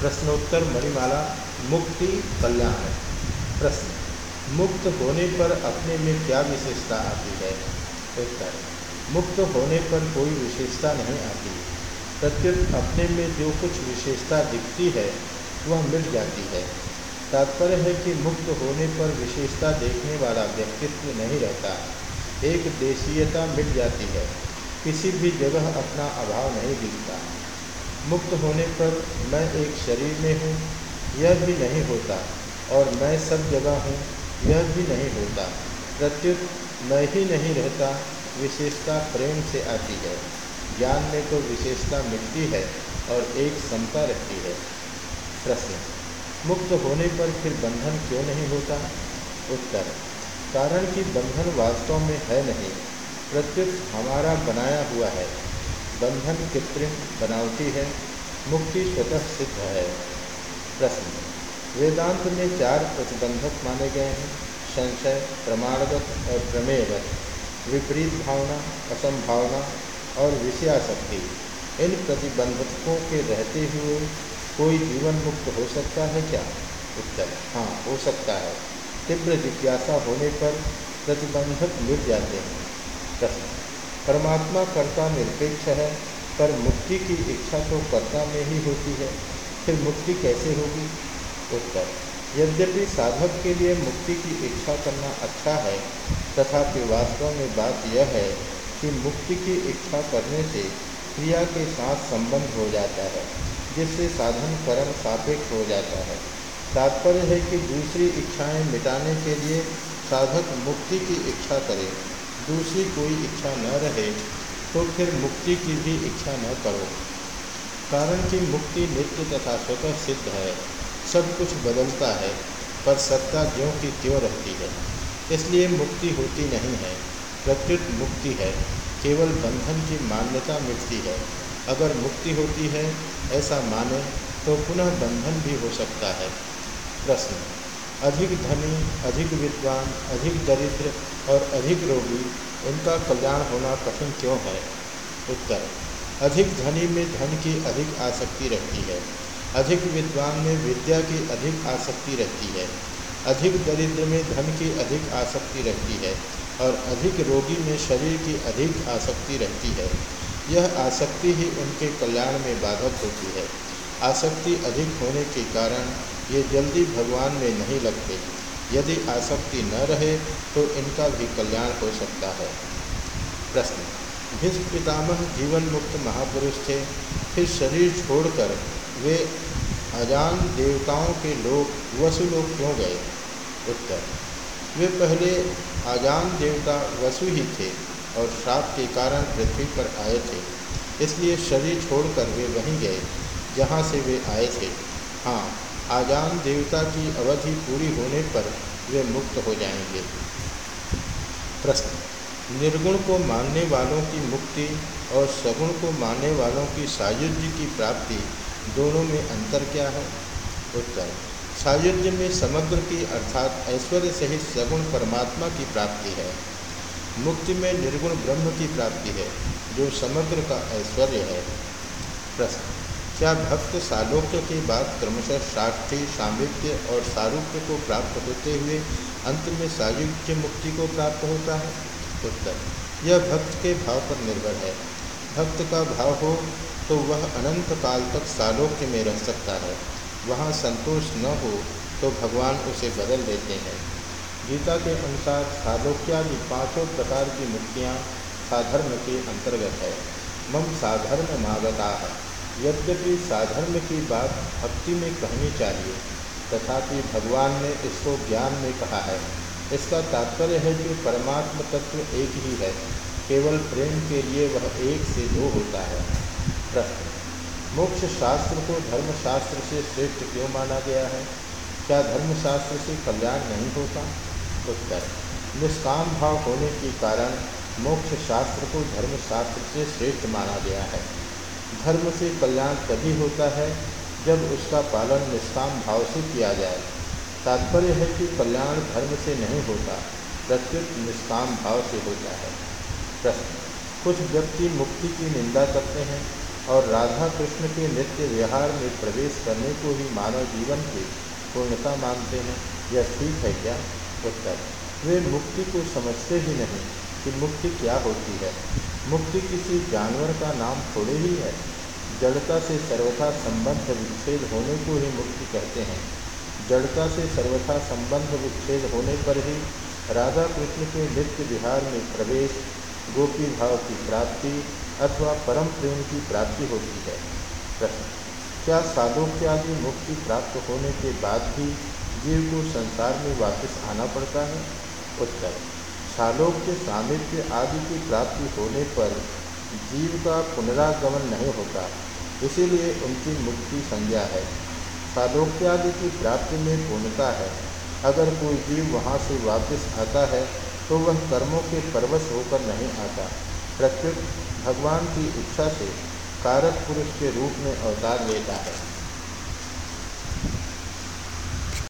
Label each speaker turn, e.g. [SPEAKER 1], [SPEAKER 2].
[SPEAKER 1] प्रश्नोत्तर मणिमाला, मुक्ति, कल्याण। है प्रश्न, मुक्त होने पर अपने में क्या विशेषता आती है? उत्तर, मुक्त होने पर कोई विशेषता नहीं आती। प्रत्युत अपने में जो कुछ विशेषता दिखती है, वह मिट जाती है। तात्पर्य है कि मुक्त होने पर विशेषता देखने वाला व्यक्तित्व नहीं रहता। एक देशीयता मिट जाती है। किसी भी जगह अपना अभाव नहीं दिखता। मुक्त होने पर मैं एक शरीर में हूँ, यह भी नहीं होता, और मैं सब जगह हूँ, यह भी नहीं होता। प्रत्युत, मैं ही नहीं रहता, विशेषता प्रेम से आती है। ज्ञान में तो विशेषता मिटती है, और एक समता रहती है। प्रश्न, मुक्त होने पर फिर बंधन क्यों नहीं होता? उत्तर, कारण कि बंधन वास्तव में है नहीं। प्रत्युत, हमारा बनाया हुआ है। बंधन कृत्रिम बनावटी है, मुक्ति स्वतः सिद्ध है। प्रश्न, वेदांत में चार प्रतिबंधक माने गए हैं, संशय, प्रमाणगत और प्रमेयगत, विपरीत भावना, असंभावना और विषयाशक्ति। इन प्रतिबंधकों के रहते हुए कोई जीवन मुक्त हो सकता है क्या? उत्तर हाँ हो सकता है। तीव्र जिज्ञासा होने पर प्रतिबंधक मिट जाते हैं। प्रश्न परमात्मा कर्ता निरपेक्ष है, पर मुक्ति की इच्छा तो कर्ता में ही होती है। फिर मुक्ति कैसे होगी? उत्तर, यद्यपि साधक के लिए मुक्ति की इच्छा करना अच्छा है, तथापि वास्तव में बात यह है कि मुक्ति की इच्छा करने से क्रिया के साथ संबंध हो जाता है, जिससे साधन कर्म सापेक्ष हो जाता है। तात्पर्य है कि दूसरी इच्छाएँ मिटाने के लिए साधक मुक्ति की इच्छा करे। दूसरी कोई इच्छा न रहे तो फिर मुक्ति की भी इच्छा न करो। कारण कि मुक्ति नित्य तथा स्वतः सिद्ध है, सब कुछ बदलता है, पर सत्ता ज्यों की त्यों रहती है। इसलिए मुक्ति होती नहीं है, प्रत्युत मुक्ति है, केवल बंधन की मान्यता मिटती है। अगर मुक्ति होती है, ऐसा माने तो पुनः बंधन भी हो सकता है। प्रश्न। अधिक धनी, अधिक विद्वान, अधिक दरिद्र और अधिक रोगी उनका कल्याण होना कठिन क्यों है? उत्तर, अधिक धनी में धन की अधिक आसक्ति रहती है। अधिक विद्वान में विद्या की अधिक आसक्ति रहती है। अधिक दरिद्र में धन की अधिक आसक्ति रहती है और अधिक रोगी में शरीर की अधिक आसक्ति रहती है। यह आसक्ति ही उनके कल्याण में बाधक होती है। आसक्ति अधिक होने के कारण ये जल्दी भगवान में नहीं लगते। यदि आसक्ति न रहे तो इनका भी कल्याण हो सकता है। प्रश्न, भीष्म पितामह जीवन मुक्त महापुरुष थे, फिर शरीर छोड़कर वे अजान देवताओं के लोग वसु लोग क्यों गए? उत्तर, वे पहले अजान देवता वसु ही थे और श्राप के कारण पृथ्वी पर आए थे, इसलिए शरीर छोड़कर वे वहीं गए। जहाँ से वे आए थे। हाँ आजान देवता की अवधि पूरी होने पर वे मुक्त हो जाएँगे। प्रश्न, निर्गुण को मानने वालों की मुक्ति और सगुण को मानने वालों की सायुज्य की प्राप्ति दोनों में अंतर क्या है? उत्तर, सायुज्य में समग्र की अर्थात ऐश्वर्य सहित सगुण परमात्मा की प्राप्ति है। मुक्ति में निर्गुण ब्रह्म की प्राप्ति है, जो समग्र का ऐश्वर्य है। प्रश्न क्या भक्त सालोक्य के बाद क्रमशः साक्षी सामिप्य और सारूप्य को प्राप्त होते हुए अंत में सायुज्य मुक्ति को प्राप्त होता है? उत्तर, यह भक्त के भाव पर निर्भर है। भक्त का भाव हो तो वह अनंत काल तक सालोक्य में रह सकता है। वहाँ संतोष न हो तो भगवान उसे बदल देते हैं। गीता के अनुसार सालोक्यादि पाँचों प्रकार की मुक्तियाँ साधर्म के अंतर्गत है। मम साधर्म मागता। है यद्यपि साधर्म की बात भक्ति में कहनी चाहिए, तथापि भगवान ने इसको ज्ञान में कहा है। इसका तात्पर्य है कि परमात्म तत्व एक ही है, केवल प्रेम के लिए वह एक से दो होता है। प्रश्न, मोक्ष शास्त्र को धर्मशास्त्र से श्रेष्ठ क्यों माना गया है? क्या धर्मशास्त्र से कल्याण नहीं होता? उत्तर, निष्काम भाव होने के कारण मोक्ष शास्त्र को धर्मशास्त्र से श्रेष्ठ माना गया है। धर्म से कल्याण तभी होता है जब उसका पालन निष्काम भाव से किया जाए। तात्पर्य है कि कल्याण धर्म से नहीं होता, प्रत्युत निष्काम भाव से होता है। प्रश्न, कुछ व्यक्ति मुक्ति की निंदा करते हैं और राधा कृष्ण के नित्य विहार में प्रवेश करने को ही मानव जीवन की पूर्णता मानते हैं, यह ठीक है क्या? उत्तर, वे मुक्ति को समझते ही नहीं कि मुक्ति क्या होती है। मुक्ति किसी जानवर का नाम थोड़े ही है। जड़ता से सर्वथा संबंध विच्छेद होने को ही मुक्ति कहते हैं। जड़ता से सर्वथा संबंध विच्छेद होने पर ही राधा कृष्ण के नित्य विहार में प्रवेश, गोपी भाव की प्राप्ति अथवा परम प्रेम की प्राप्ति होती है। प्रश्न, क्या साधोक्यादि मुक्ति प्राप्त होने के बाद भी जीव को संसार में वापस आना पड़ता है? उत्तर सालोक्य सामिप्य आदि की प्राप्ति होने पर जीव का पुनरागमन नहीं होता। इसीलिए उनकी मुक्ति संज्ञा है। सालोक्यादि की प्राप्ति में पूर्णता है। अगर कोई जीव वहाँ से वापस आता है तो वह कर्मों के परवश होकर नहीं आता। प्रत्युत भगवान की इच्छा से कारक पुरुष के रूप में अवतार लेता है।